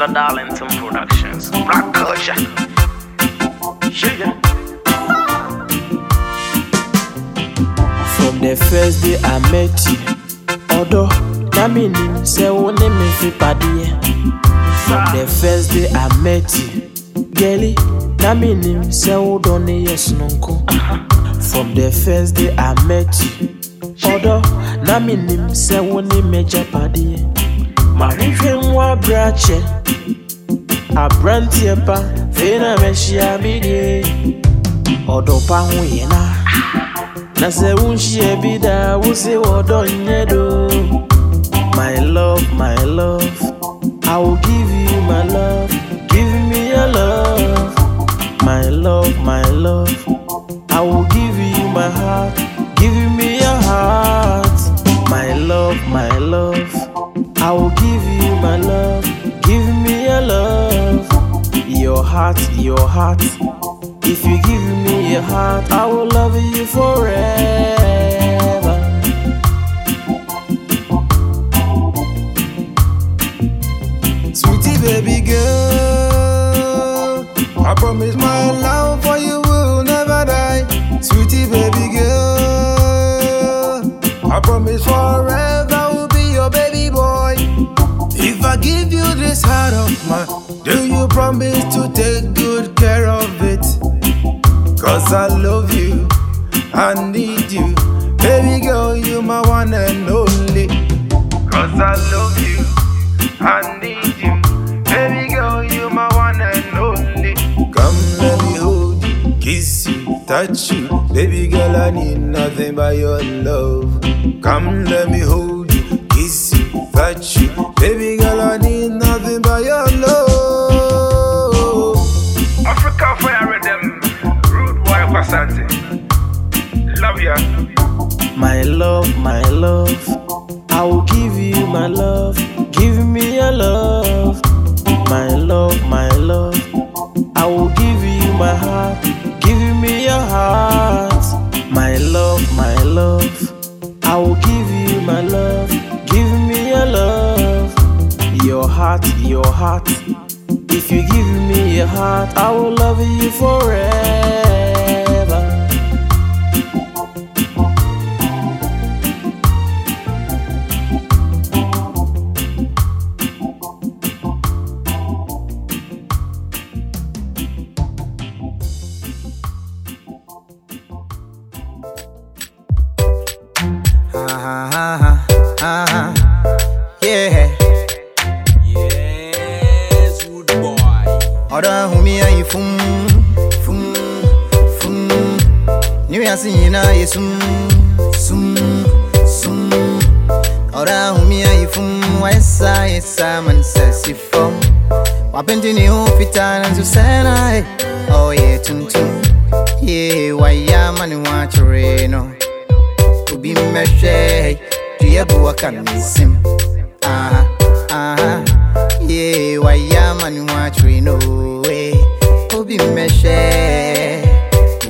another Darlington Productions. Black culture. From the first day I met you, although Nami nim sɛ wo ne me fi padeɛ. From the first day I met you, girlie, Nami nim sɛ wo dɔ ne yɛ sononko. From the first day I met you, although Nami nim sɛ wo ne me gya padeɛ. Mahwehwɛ nwa abrakyɛ, aberanteɛ pa, fei na mɛhyia me deɛ. Ɔdɔ pa ho yɛ na. Na sɛ wonhyia bi daa wo se wɔdɔ nyɛ do My love, my love I will give you my love Give me your love My love, my love I will give you my heart heart, your heart if you give me your heart, I will love you forever. Sweetie baby girl, I promise my love for you will never die. Sweetie baby girl, I promise forever I will be your baby boy. If I give you this heart of mine, do you promise to Cause I love you, I need you. Baby girl, you my one and only. Cause I love you, I need you. Baby girl, you my one and only. Come let me hold you, kiss you, touch you. Baby girl, I need nothing but your love. Come let me hold you, kiss you, touch you. Baby girl, I need nothing but your love, my love, I will give you my love. Give me your love. My love, my love, I will give you my heart. Give me your heart. My love, my love, I will give you my love. Give me your love. Your heart, your heart. If you give me your heart, I will love you forever.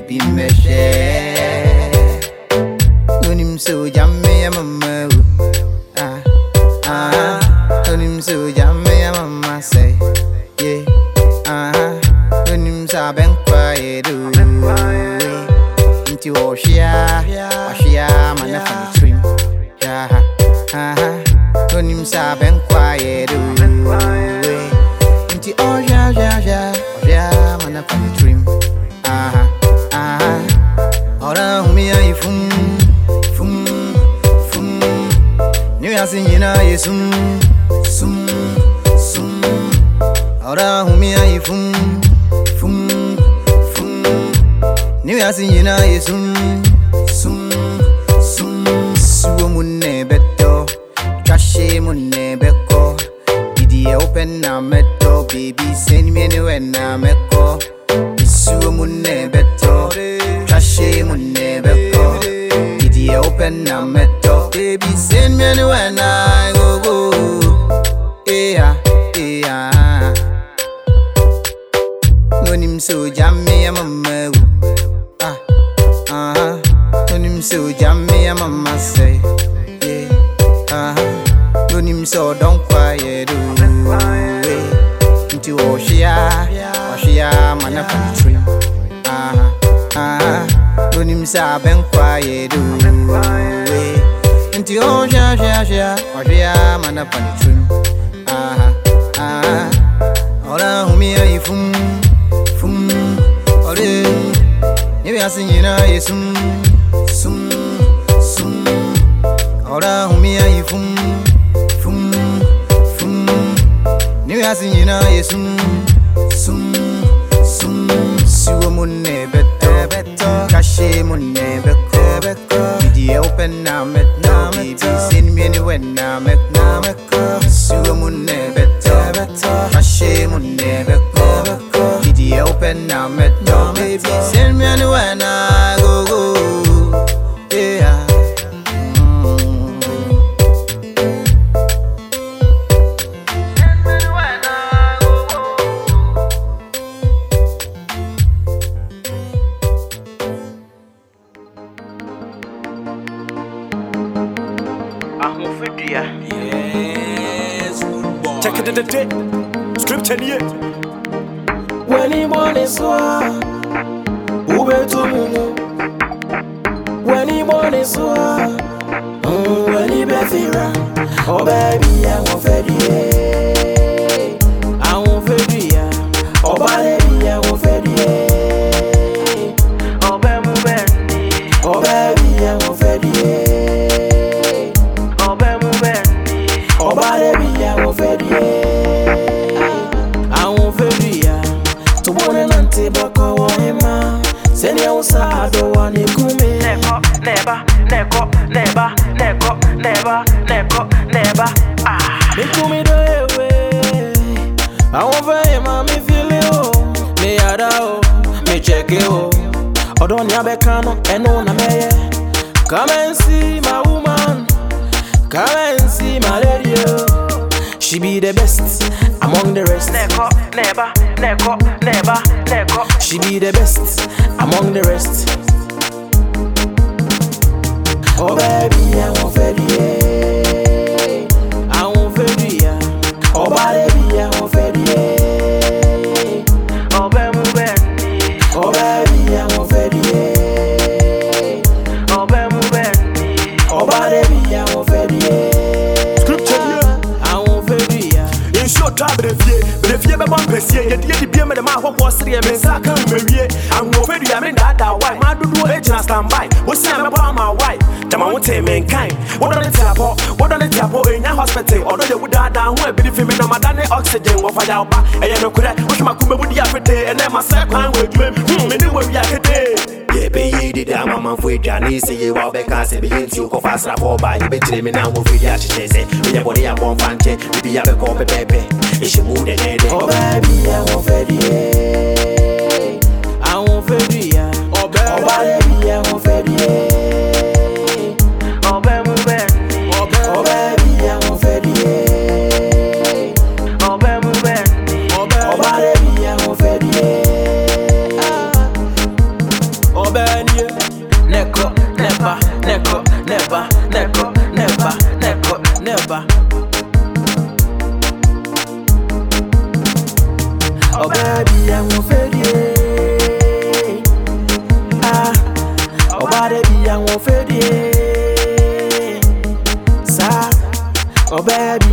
Obi mmɛhwɛ ne wiase nyinaa yɛ sum the rest. Neko, neba, neko. She be the best among the rest. Oh baby, I won't fed you. Brɛfie bɛbɔ mpɛsie yɛdeɛ de bie mede ma ahɔhoɔ sereɛ me nsa ka mmawie ahoɔfɛ dua me ndaadaa wae ma dodoɔ agyina standby. Wosia mɛbɔ ama wae gyama wo tee menkan wodɔ ne teapɔ wodɔ ne teapɔ ɛnya hospital. Ɔdɔ yɛ wo daadaa ho abidi fi me na mada ne oxygen. Wɔfa yɛ woba ɛyɛ nokorɛ wohwɛ makoma mu di afetee ɛnɛ masɛ kwan wɔ adwuma mu mene Be the damn man for Janice, you are because it begins you go fast for by you me now with your chase. With your body, I'm one fan, be a copy, baby. It's your baby, I won't fade ye. Baby, I won't fade never, never, never, never, never, never. Oh baby, I'm a fairy. Ah, oh baby, I'm a fairy. Sa, oh baby.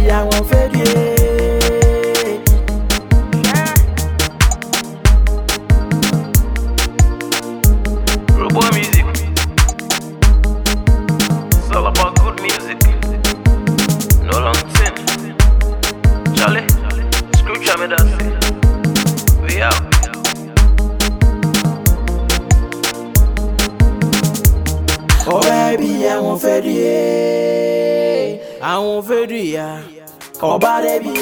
Ọba dẹ̀ bí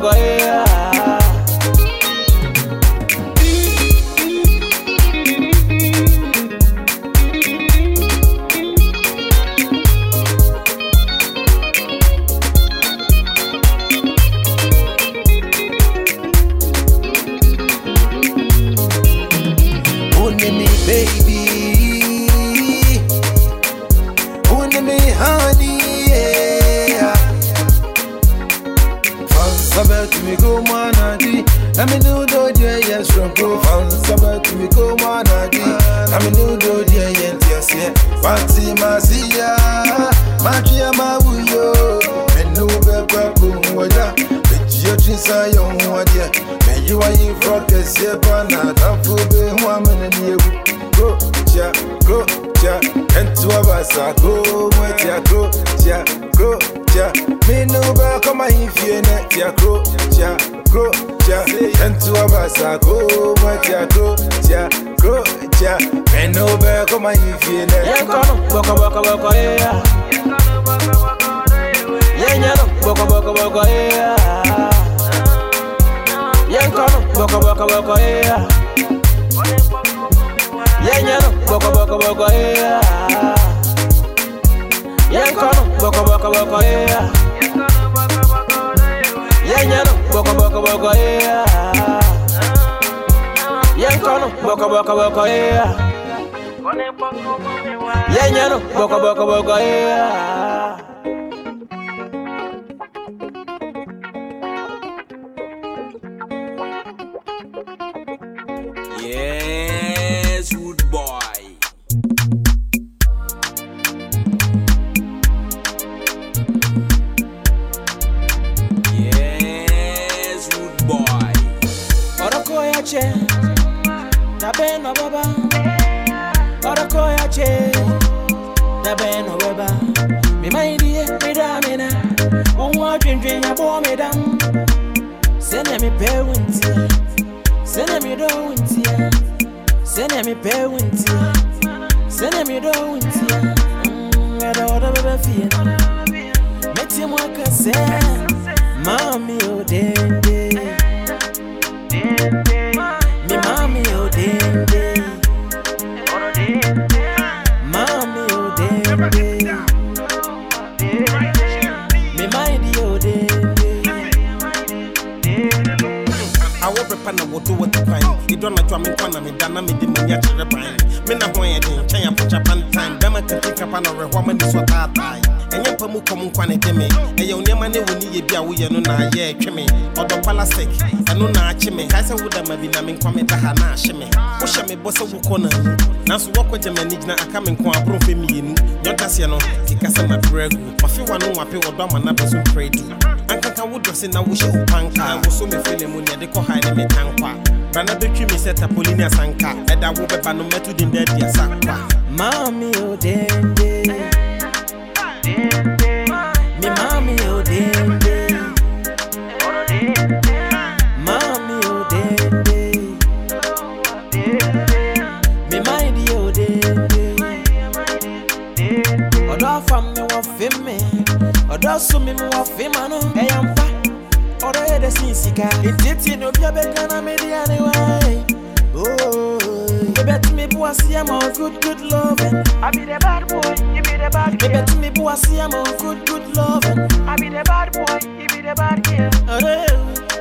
go here. happy or dumb and up some pray do. Ankanka would dress in a wish of panka. I was so me feeling when they call high me tankwa. Brana between me set up Polina Sanka. And I will be no metal in that dear Sanka. Mommy, oh, damn, Me, mommy, oh, damn, me my dear, o dende. Although from me, what for me? Just me move off him, man. I am fat. Or the head is in sick. It's it, no, be a anyway. Oh, you bet me, boy, see, I'm good, good loving. I be the bad boy, you be the bad girl. You bet me, boy, see, I'm good, good loving. I be the bad boy, you be the bad girl. Oh,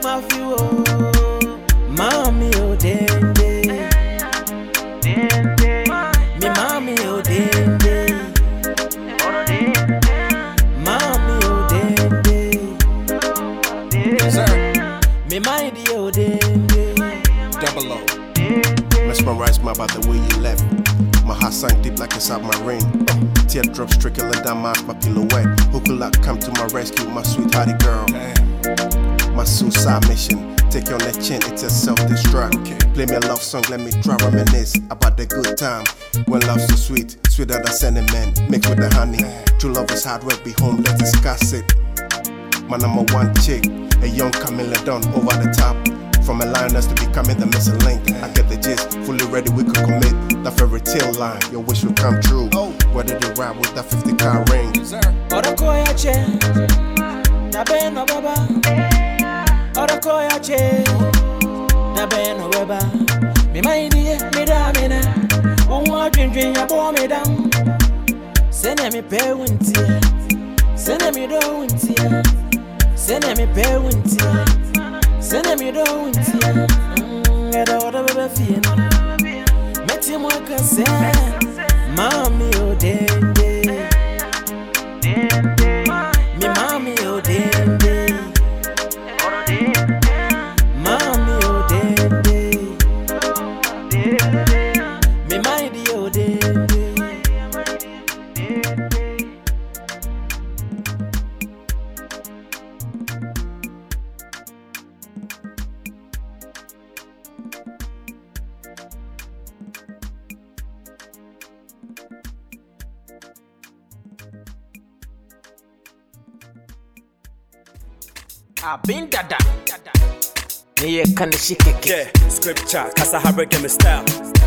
my few, oh, mommy, oh, damn. My by the way you left. My heart sank deep like inside my ring. Teardrops trickling down my, my pillow wet. Who could like come to my rescue, my sweethearty girl? My suicide mission. Take you on the chin, it's a self-destruct. Play me a love song, let me try reminisce about the good time. When love's so sweet, sweeter than cinnamon, mixed with the honey. True love is hard work, be home, let's discuss it. My number one chick, a young Camilla Dunn over the top. From a lioness to becoming the missing link. I get the gist, fully ready, we could commit. That fairy tale line, your wish will come true. Oh. Whether you ride with that 50 car ring. Oroko ya che, na be baba. Oroko ya na be no baba. Me me da me na. Unwa dream dream ya bo me down. Sene me pe winti, sene me do winti, sene me pe winti, sɛne medɔ wo mm, ntia ɛda wɔdɔ bɛbɛ fie no mɛtie mu aka sɛ maame ode Me ye kan shi keke Yeah, scripture, Kasa Harrogate me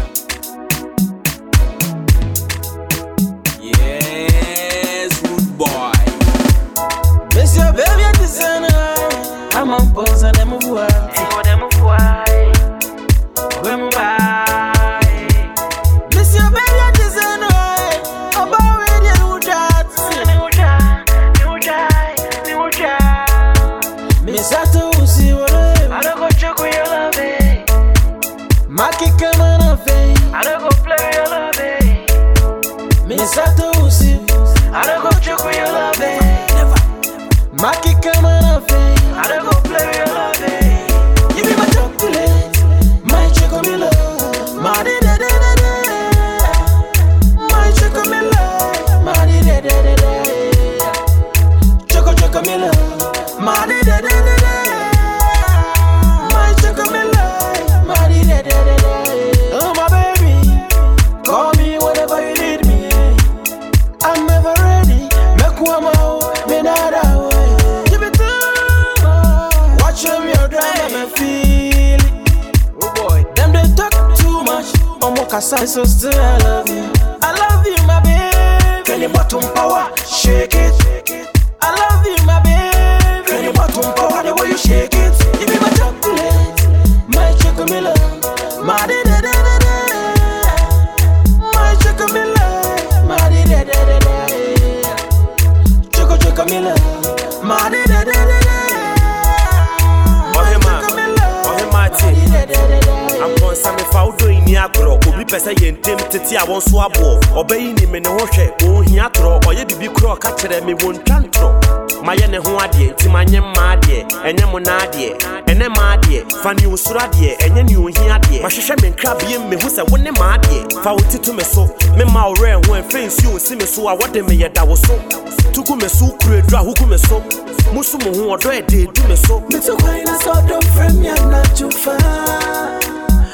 I'm so still I love you. I love you, my baby. You bottom power? Shake it. I love you, my baby. You bottom power? The way you shake ohia agorɔ. Obi pɛ sɛ yɛ ntɛm tete a wɔn so aboɔ ɔbɛyi ni mi ho hwɛ ohia torɔ ɔyɛ bibi korɔ ɔka kyerɛ mi wɔn twa mayɛ ne ho adeɛ nti ma nyɛ mma ɛnyɛ mo na adeɛ ɛnɛ ma adeɛ. Fa ne osoro adeɛ ɛnyɛ ne ohia adeɛ. Mahwehwɛ me nkra bie me ho sɛ wo ne ma adeɛ. Fa wo tito me so me wo rɛ ho ɛmfɛ nsuo si me so a wɔde me da wo so. Tugu me so kure dura hugu me so. Musu mo ho ɔdɔ ɛde edu me so. mi na sọ ọdọ fẹmi ẹ na ju.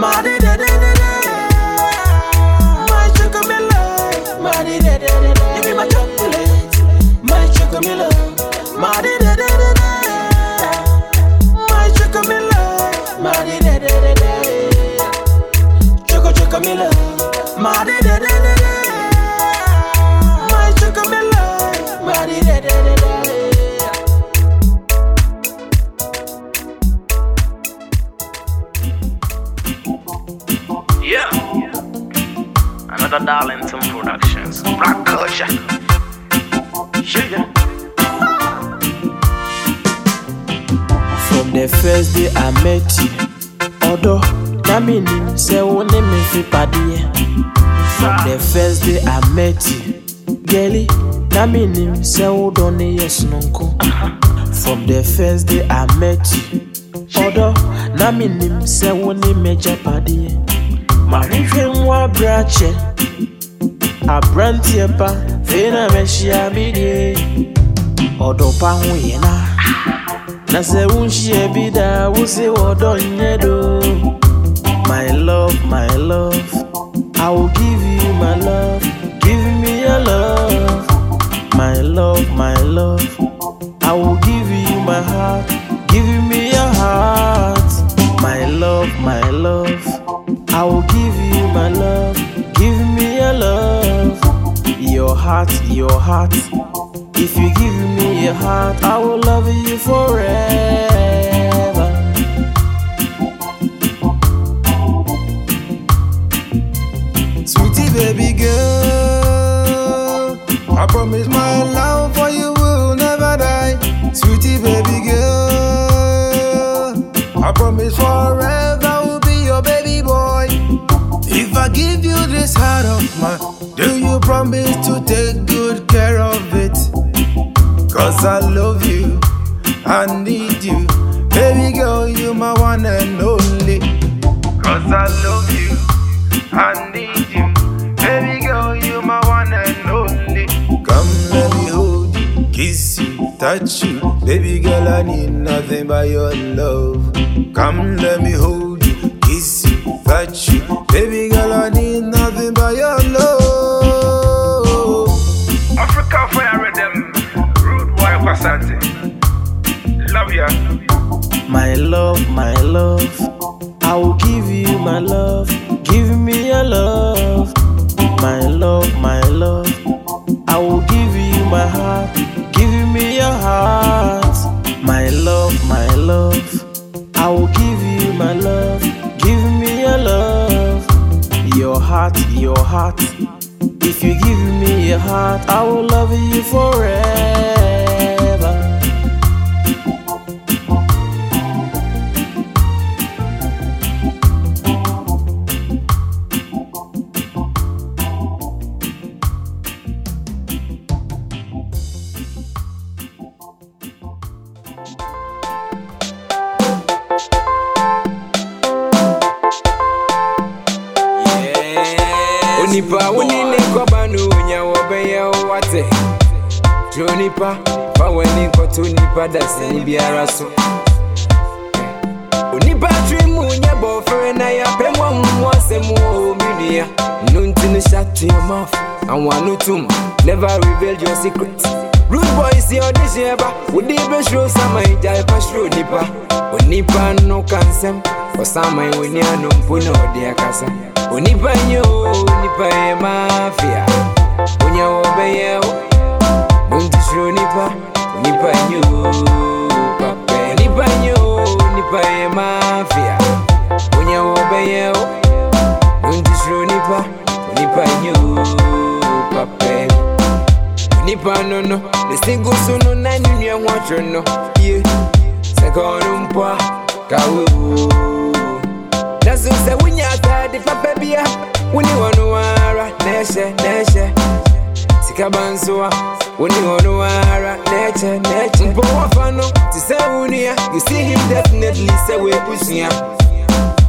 my de de de de. My chocolate, my de de de de de. Give me my chocolate, my chocolate, my de de de de de. My chocolate, my de de de de de. Choco choco mila, my de de de Darlington Productions. Rock culture. From the first day I met you, although Nami nim sɛ wo ne me fi padeɛ. From the first day I met you, girlie, Nami nim sɛ wo dɔ ne yɛ sononko. From the first day I met you, although Nami nim sɛ wo ne me gya padeɛ. Mahwehwɛ nwa abrakyɛ, aberanteɛ pa, fei na mɛhyia me deɛ. Ɔdɔ pa ho yɛ na. Na sɛ wonhyia bi da wo se wɔdɔ nyɛ do My love, my love I will give you my love Give me your love My love, my love I will give you my heart Give me your heart My love, my love. I will give you my love. Give me your love. Your heart, your heart. If you give me your heart, I will love you forever. Heart of mine, do you promise to take good care of it? Cause I love you, I need you. Baby girl, you my one and only. Cause I love you, I need you. Baby girl, you my one and only. Come let me hold you, kiss you, touch you. Baby girl, I need nothing but your love. Come let me hold you, kiss you, touch you. Baby girl, I need nothing but your love. Africa Fire Rhythm, Rude Boy. Love ya. My love, my love, I will give you my love. Give me your love. My love, my love, I will give you my heart. Give me your heart. My love, my love, I will give you my love. Give me your love. Heart, your heart. If you give me your heart, I will love you forever. paradise ɛni biara so onipa tiri mu nyɛ bɔfere na yɛapɛ mu mu asɛm wɔ mi nua no nti no hyɛ to your mouth. Àwọn àánú tum never reveal your secret. Rude boys yɛ ɔde hyɛ ɛba wòde bɛsoro sama ìjà ɛfɛ soro nipa? Onipa no ka nsɛm ɔsaman wòni anompo na ɔde akasa onipa nyɛ o nipa yɛ mafia. Onyawo bɛyɛ o. Don't destroy nipa? nipa nyu papa nipa mafia. Onye wobeye o nuntisiro nipa. Nipa nyu papa nipa nono nesingo so no na nyunye nwatwe no. Ye sekono mpa kawo nazo sɛ wonya atade papa bia. Wone wɔ no ara na ɛhyɛ na ɛhyɛ sikaba nso wo ne wa no ara na ɛkyɛ na ɛkyɛ mpo wafano te sɛ wo nua you see him definitely sɛ wɔabusua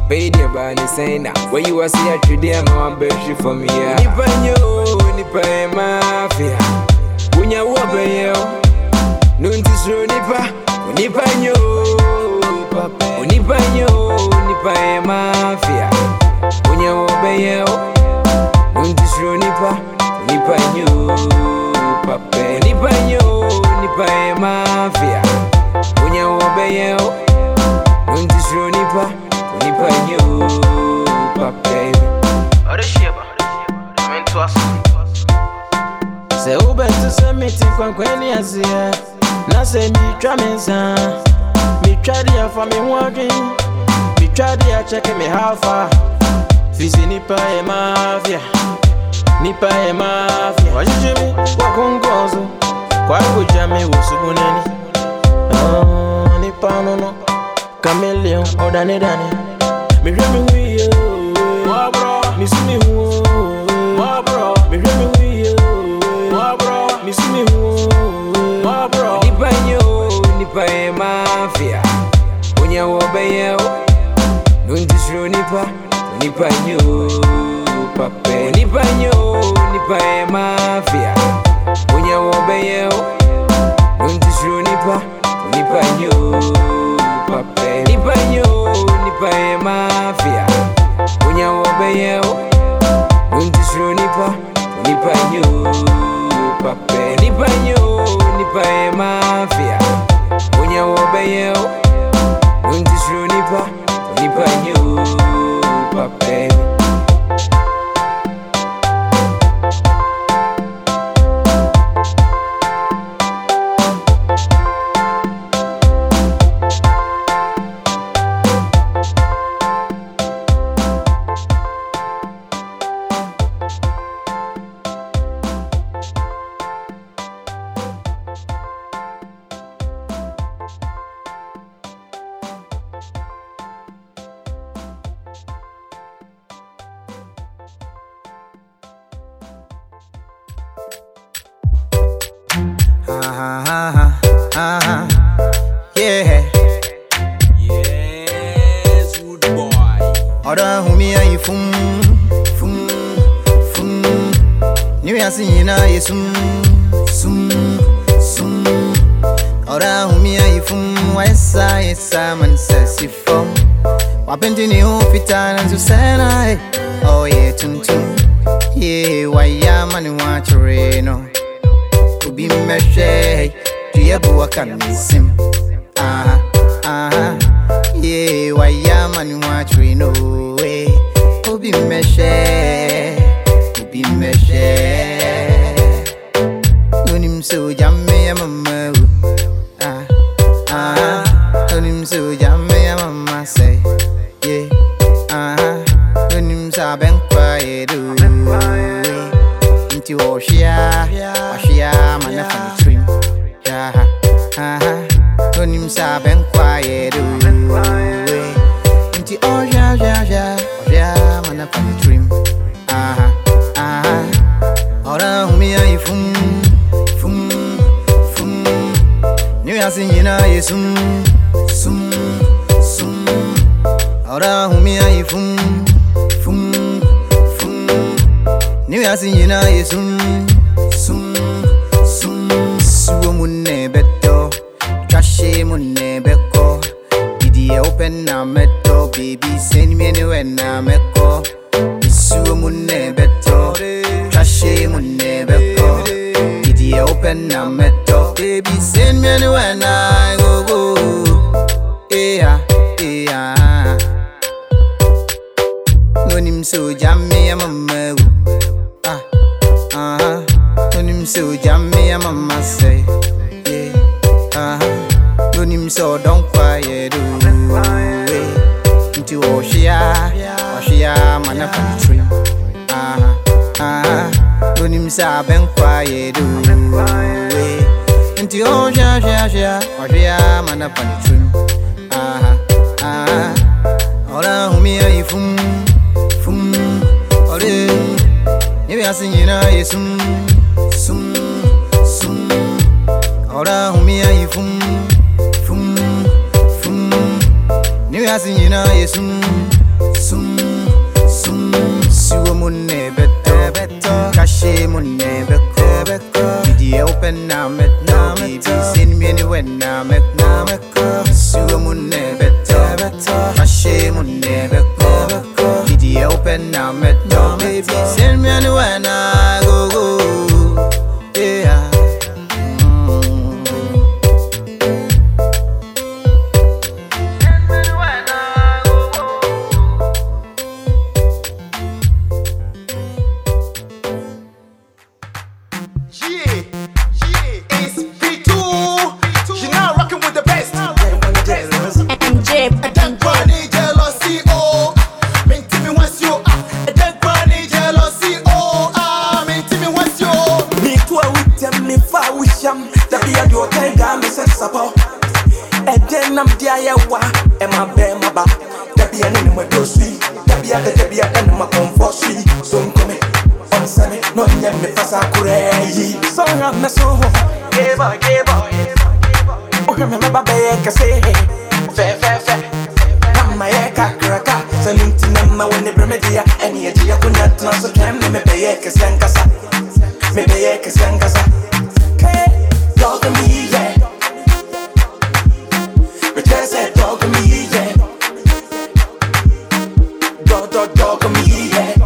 bɛyi deɛ baa ne sɛn na wayi wɔ se atwedeɛ ma wambɛhwe fam yi a nipa nyɛ nipa yɛ mafia. Wonya wo bɛyɛ o no nti suro nipa. Onipa nyɛ o onipa nyɛ o nipa yɛ mafia. Wonya wo bɛyɛ o no nti suro nipa. O pape nipa yo nipa ye mafia. Kunya wobe ye unti nipa nipa yo pape oresheba mentu aso se ubentu se miti kwa kwankweni asia na se mitwa mensa mitwa dia fa me ho adwen mitwa dia check me hafa fizi nipa ye mafia. nipaye mafya wajijimi kwa kungozo kwako jami usubuneni ah, nipanono kameleon odanedane miremiwiyo oh, eh. nisimihuo mehwɛ duabu waka ye wayɛ ama ne ho akyere no we. Obi mɛhwɛ obi mɛhwɛ nonim sɛ zoom zoom zoom, ahora humia ifum fum fum, ni wasi yina yesum ah, Ola humi ya ifum Fum Ole Nibi asinyina yesum Sum Sum Ola humi ya ifum Fum Fum Nibi asinyina yesum Sum Sum Siwo mune beto Beto Kashi mune beko Beko Didi open na met na met Bibi sin mieni wen na meko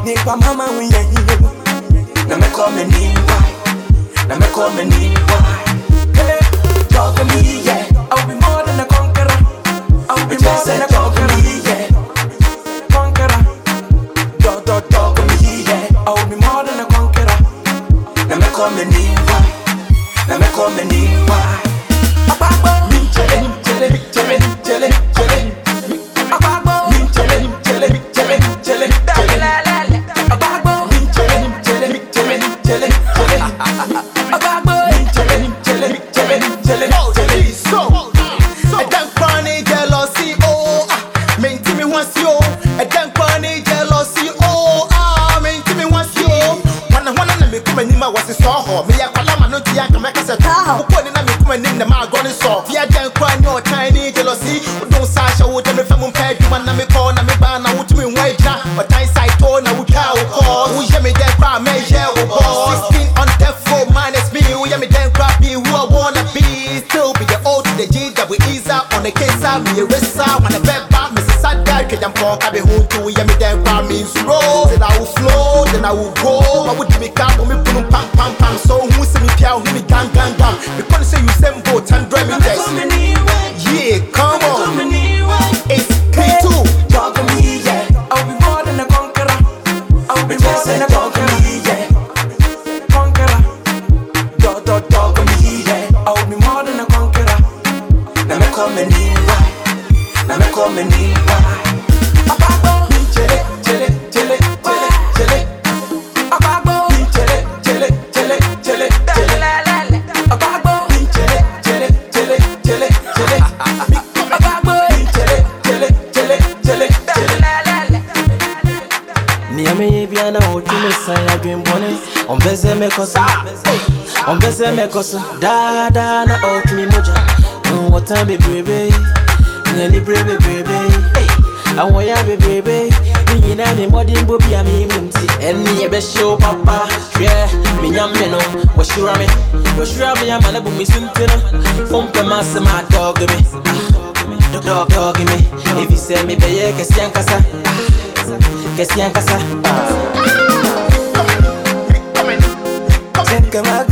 nipa mama wiyɛ yie na mɛkɔ me nimpa na mɛkɔ me nimpa hey, dɔg me yɛ I'll be more than a conqueror. I'll be more than a conqueror me. yɛ conqueror. Dɔg dɔg dɔg me yɛ I'll be more than a conqueror. Na mɛkɔ me nimpa why? mɛkɔ me nimpa ombezeme kosa. Ombezeme kosa. Daadaa na ɔtumi mogya nwɔta bebrebe nyani bere bebrebe awɔya bebrebe ne nyinaa ne mmɔden bɔ bi a menim nti ɛne yɛbɛhyɛ show, papa. Hwɛ menya me no. Wɔhyira me. Wɔhyira me ama bu me so No, no fompɛm asɛm adɔge me. Dɔgdɔge me. Ɛfisɛ kasa, kɛseɛ nkasa kɛseɛ kasa. que me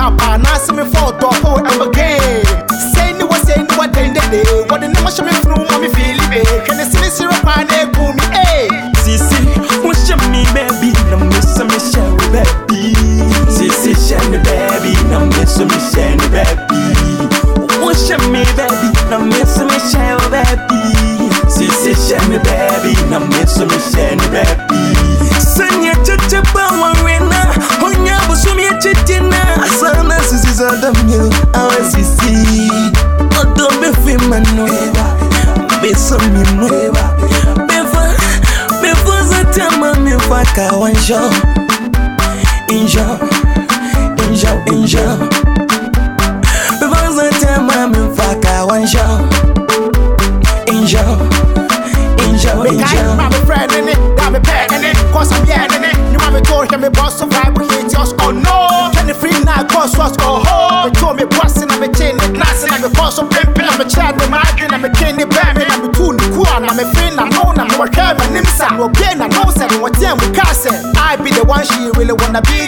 I see me for a dog, I'm again. 멈춰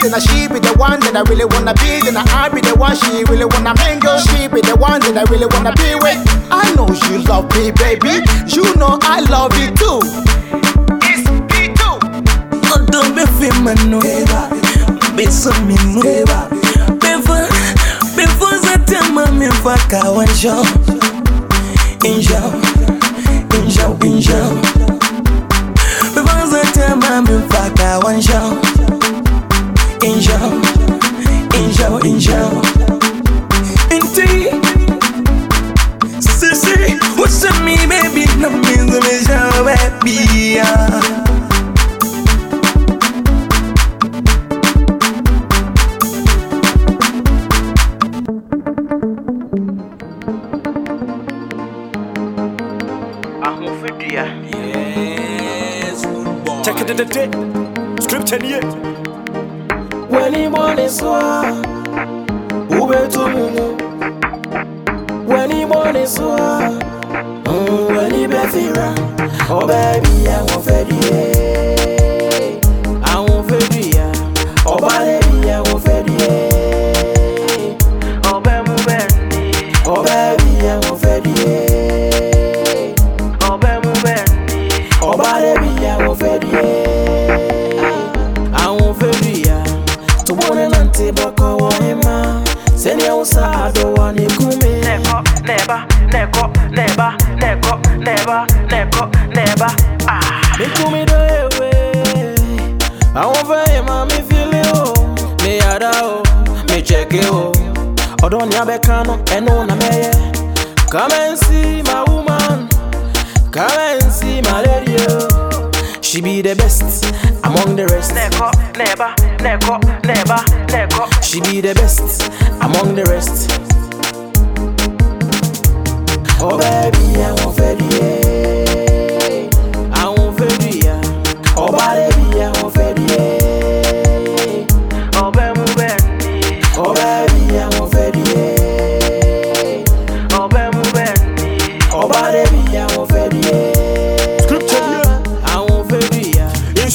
And I she be the one that I really wanna be. Then I be the one she really wanna mingle. She be the one that I really wanna be with. I know you love me, baby. You know I love you too. It's me too. Oh, don't be femano. Beso minu. Before, before Zatema me vaka wanjo. Injo, injo, injo. Before Zatema me vaka wanjo angel, angel, angel. Indeed, Sissy, what's up, me, baby? No, me, baby.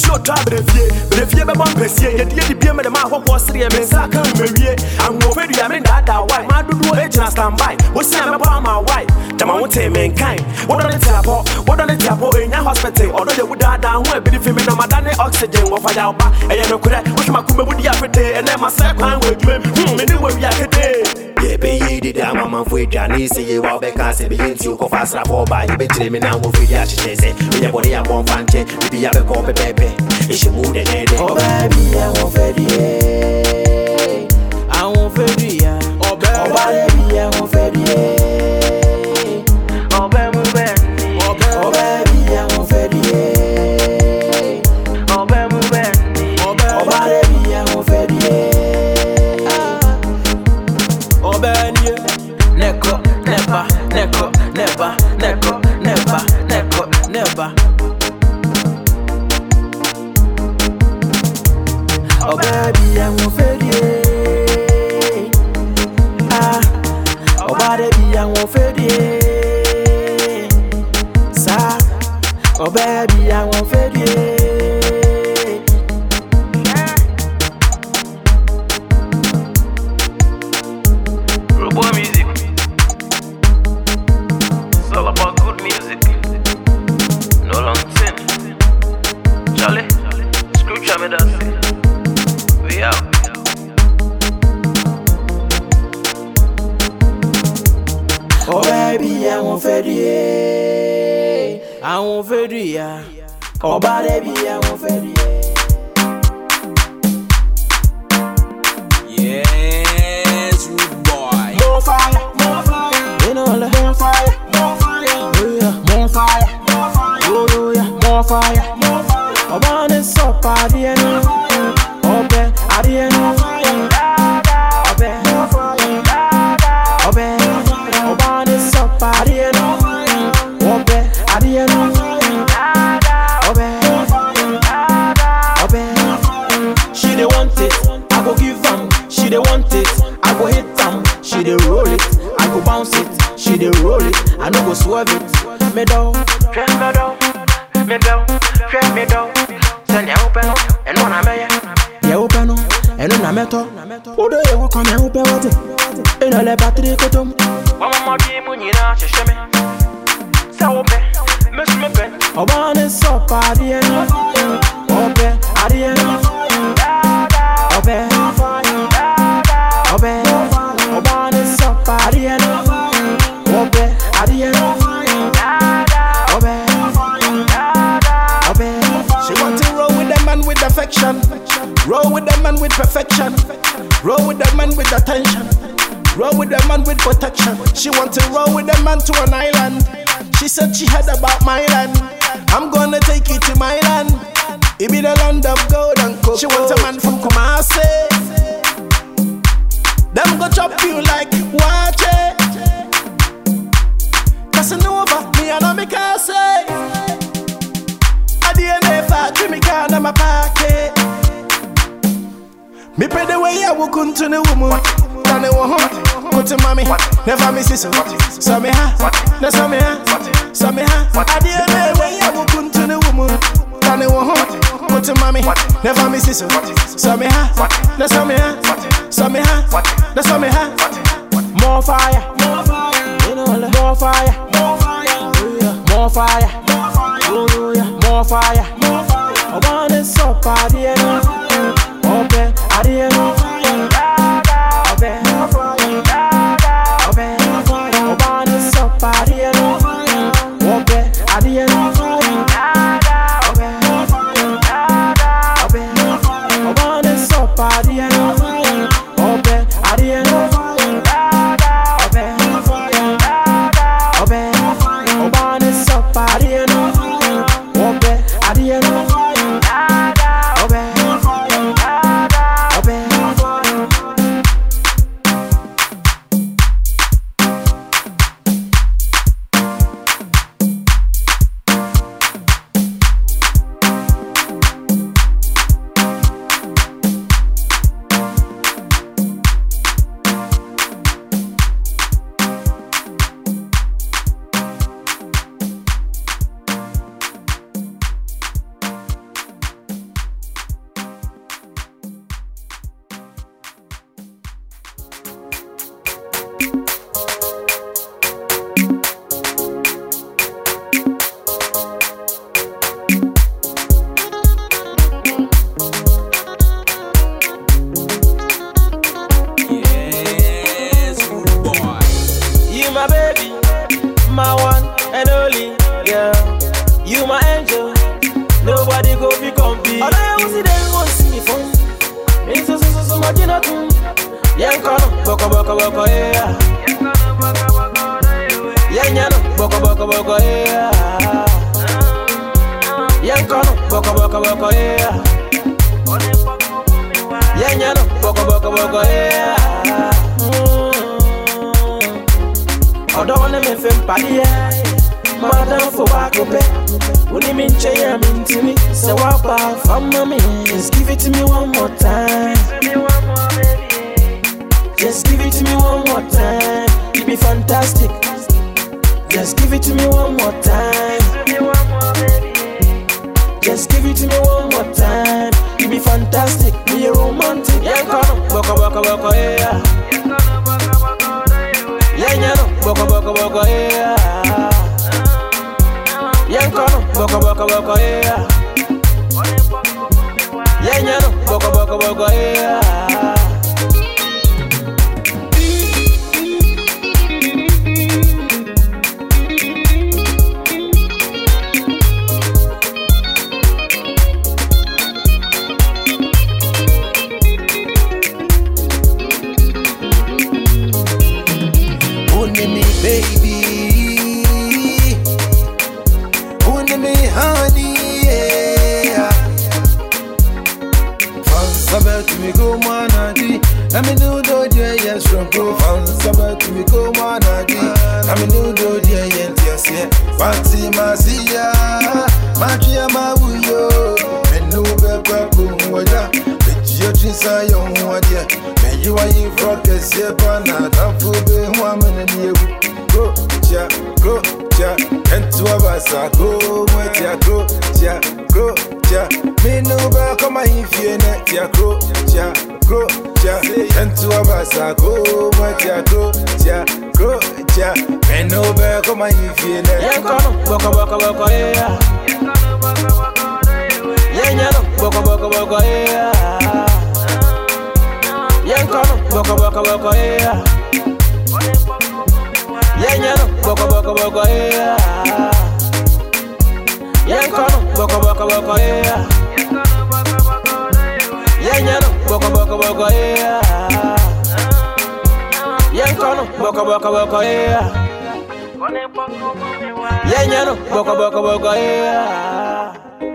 si o tɔ abrefie brefie bɛ bɔ mpɛsie yɛdi yɛdi bie mɛdɛm ahɔhoɔ sereɛ me nsa ka mmewie ahoɔfɛ dua me daadaa wae ma dodoɔ ɛgyina e, standby wosi a mɛbɔ ama wae dama wo tee me nkae wɔdɔ ne tiapɔ wɔdɔ ne tiapɔ ɛnya e, hospital. Ɔdɔ yɛ wo daadaa ho abiri e, fi me namada ne oxygen. Wɔfaya woba ɛyɛ nokorɛ wohwɛ makomɛbu di afetee ɛnɛ ma sɛ kwan wɔ adwuma mu mene wawia ketee ebeyiri dị ama ma mfu eji anụ isi ya iwe obekasị ebe ihe ntị ụkọ fasara afọ ọba ya me na nwofu ya achịcha eze onye kpọrọ ya mụọ mfa nche bibi ya beka ọpepe ebe esemokwu dẹdẹdẹ. ọbẹ̀ oh, mi àwọn fẹ́ di yẹ àwọn fẹ́ di yẹ ọbẹ̀ mi àwọn fẹ́ di yẹ. àwọn fèrè ah, ọba dẹ̀ bí àwọn fèrè sá ọbẹ̀ bí àwọn fèrè. Àwọn fẹ́ di ya ọba dẹ̀ bí àwọn fẹ́ di ẹ́. Yes, rude boy. More fire, more fire. You know. More fire, more fire. Oh yeah, more fire, more fire. Oh yeah, more fire, more fire. Never miss it. So me ha, no so me ha, so me ha, no so me ha. More fire, more fire. More fire, more fire, yeah. More fire, more fire, yeah. More fire, fire. Ọba ni sọ̀pá adìẹ nù. Ọbẹ̀ adìẹ nù. Si den wo si mi fon mi so so so so no bọkọ bọkọ bọkọ yeah. no bọkọ bọkọ bọkọ yeah. no bọkọ bọkọ bọkọ yeah. no bọkọ bọkọ bọkọ yeah. ọdọ wọn ni mi fi n pàdé yẹ máa dán fò wá kó pẹ òní mi ń ṣe yẹ mi ń tì mí ṣe wá pa fọmọ just give it to me one more time. Just give it to me one more time. You be fantastic. Just give it to me one more time. Just give it to me one more time. You be fantastic. Be a romantic. Yeah, come. Boko boko boko yeah. Yeah, yeah. Boko boko boko yeah. Come. Boko boko boko yeah. Yeah. Boko boko boko yeah. Go mwetia go cha go cha. Menu be kama hifie ne tia go cha go cha. Entu abasa go mwetia go cha go cha. Menu be kama hifie ne. Yeah, yeah. Boko boko boko yeah. Yeah, come. Boko boko boko yeah. Yeah, yeah. Boko boko boko yeah. Yeah, come. Boko boko boko yeah. Yeah, yeah. Boko boko boko yeah. Yeah, come. Boko boko boko yeah. Yeah, yeah. Boko boko boko yeah.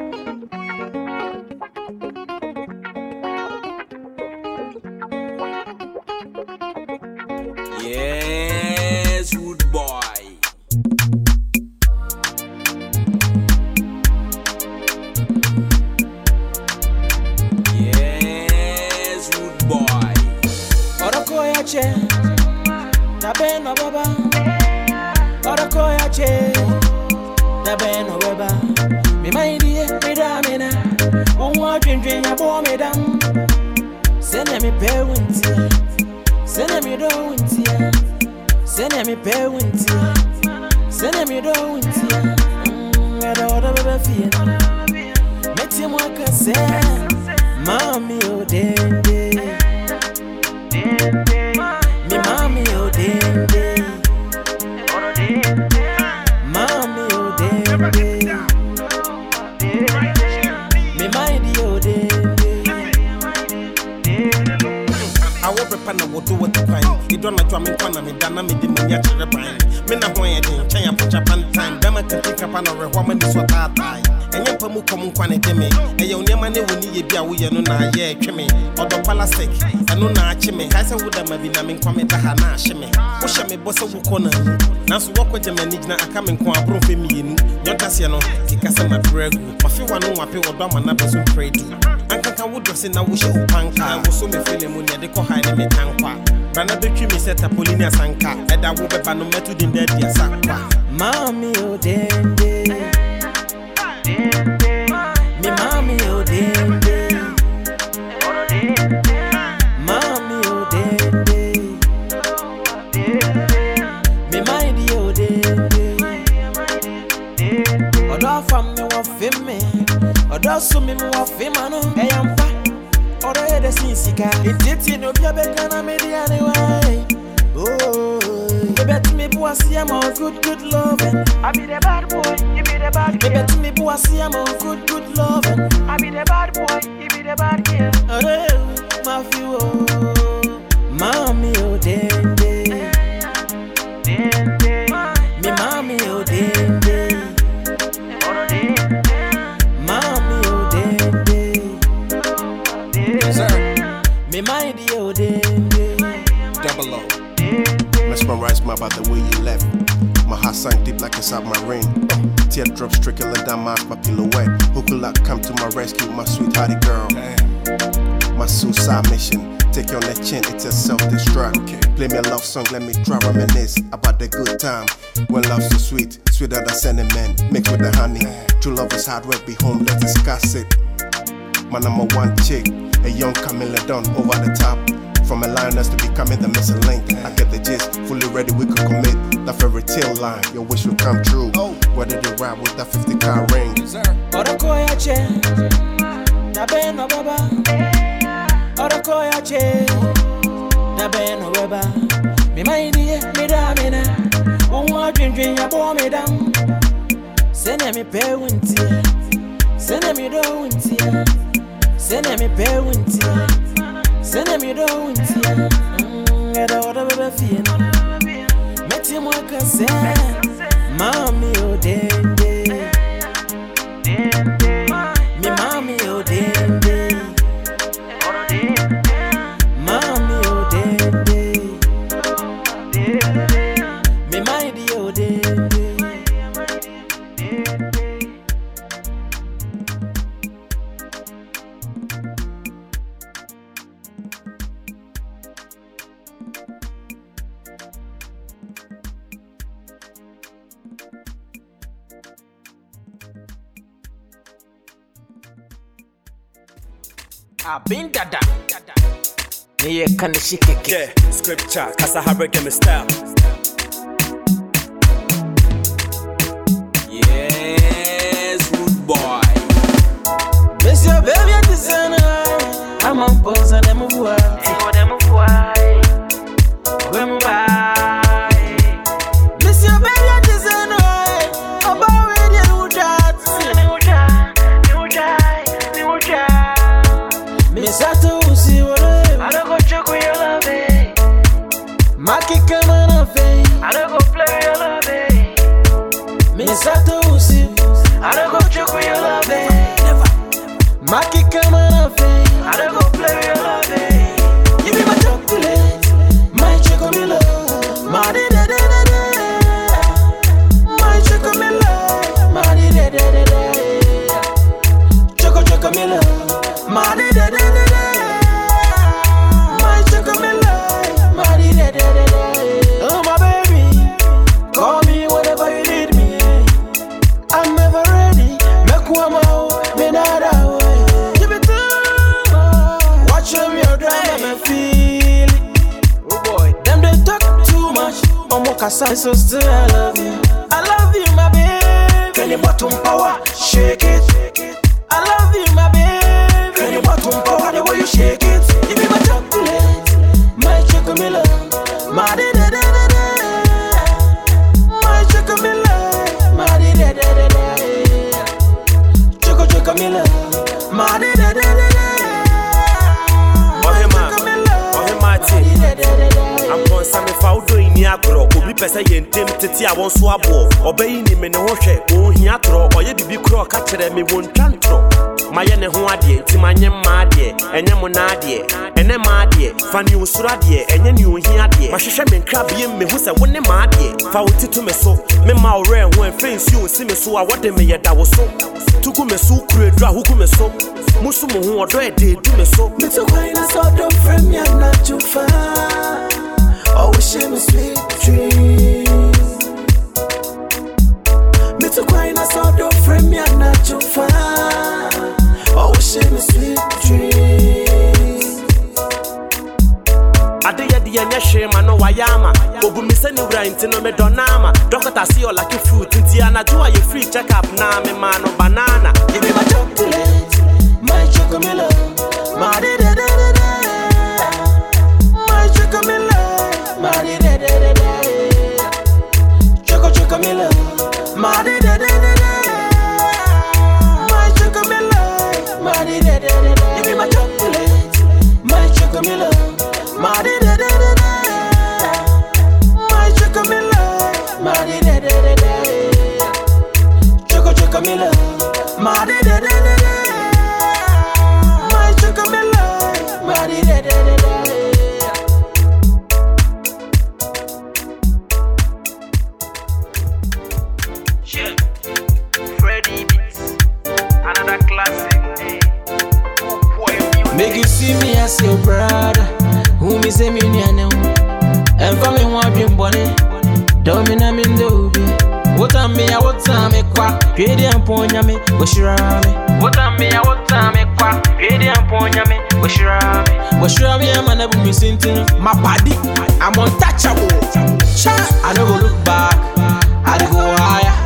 No baba. Oroko ya che, na ben no baba. Me mind ye, me da me na. Unwa dwendwen ya bo me dam. Sene me pe wunti. Sene me do wunti. Sene me pe wunti. Sene me do wunti. Mm, era ora bebe fie. Meti mo kase. Mami o dende. me kwana me dana me de nya chere na ho ye den chen ya pocha pan time. Be ma no re ho ma ni so ɛnyɛ pa mu kɔm nkwane de me e ye onia ma ne woni ye a woyɛ no na ye twe me odo pala sick na achi me kai se wo ma bi na me kwa ha na achi me wohyɛ mebɔ sɛ wokɔ se wo na na so wo ko je aka me nko abro fe mi no kika se ma bregu ma fe wa no wa pe odo na be so pray do ankanka wo dɔse na wohyɛ wo panka. Wo so mefele mu ne ɛde kɔ hae ne metankwa bra na bɛtwi me sɛ tapoli asanka. Ɛda wo bɛba no mɛto din dɛ adiasa kwa o dende. Ọ̀dọ́ mi mi wọ fim àná ẹ̀yà mpa Ọ̀dọ́ yẹ dẹ̀ sin sika Ètìtì ni obi abẹ́ka náà mi di àníwá Ebe tu mi bu asi am on good good loving I be the bad boy, you be the bad girl. Ebe tu mi bu asi am on good good loving I be the bad boy, Ọ̀rẹ́ máa fi wò Mami ò dénde Mi Mesmerized my about the way you left. My heart sank deep like inside my ring. Teardrops trickling down my, my silhouette. Who could like come to my rescue, my sweethearty girl? My suicide mission. Take you on the chin, it's a self-destruct. Play me a love song, let me try reminisce about the good time. When love's so sweet, sweeter than cinnamon, mixed with the honey. True love is hard work, be home, let's discuss it. My number one chick, a young Camilla Dunn over the top. From a lioness to becoming the missing link. I get the gist, fully ready, we could commit. That fairy tale line, your wish will come true. Whether you ride with that 50 car ring. Ọ̀dọ́kọ̀ ya chẹ́, dàbẹ́ nọ bàbá. Ọ̀dọ́kọ̀ ya chẹ́, dàbẹ́ nọ bàbá. Mi máa ń yẹ mi dá mi ná, ohun adwindwin yà bọ́ mi dá. Sẹ́nẹ̀ mi wù ń tiẹ̀, sẹ́nẹ̀ mi dọ́ wù ń tiẹ̀, sẹ́nẹ̀ mi pẹ́ wù ń tiẹ̀, sẹ́nẹ̀ mi Me ye kan shi keke. Yeah, scripture, Kasa Harrogate me style. Yes, rude boy. Miss your baby at the center. I'm on pose fa wo titi me so. Me wo rɛn ho ɛmfɛ nsuo si me so a wɔde me da wo so. Tuku me so kure dura huku me so. Musu mo ho ɔdɔ ɛde edu me so. mi ti kwan na sọ dọ fẹ mi àná tó fà á ọwọ ṣe sweet dreams. Deɛ nyɛ hwee ma no wayɛ ama obu mi sɛ ne wura nti no medɔ no ama dɔkta se ɔlake fruit nti anadwo a yɛfiri checkup na mema no banana. Be my chocolate, my chocolate, my de de de de de. My chocolate, my de chocolate, my se mi nuane and for me ho adwembɔne dɔ me na mendɛ obi wotam me a wotam me kwa? Twedeɛ mpo nyame wɔhyira me wotam me. What am I, kwa? Twedeɛ mpo nyame wɔhyira me wɔhyira me. Ama na bu me sintin mapade I'm untouchable. I never look back. I go higher.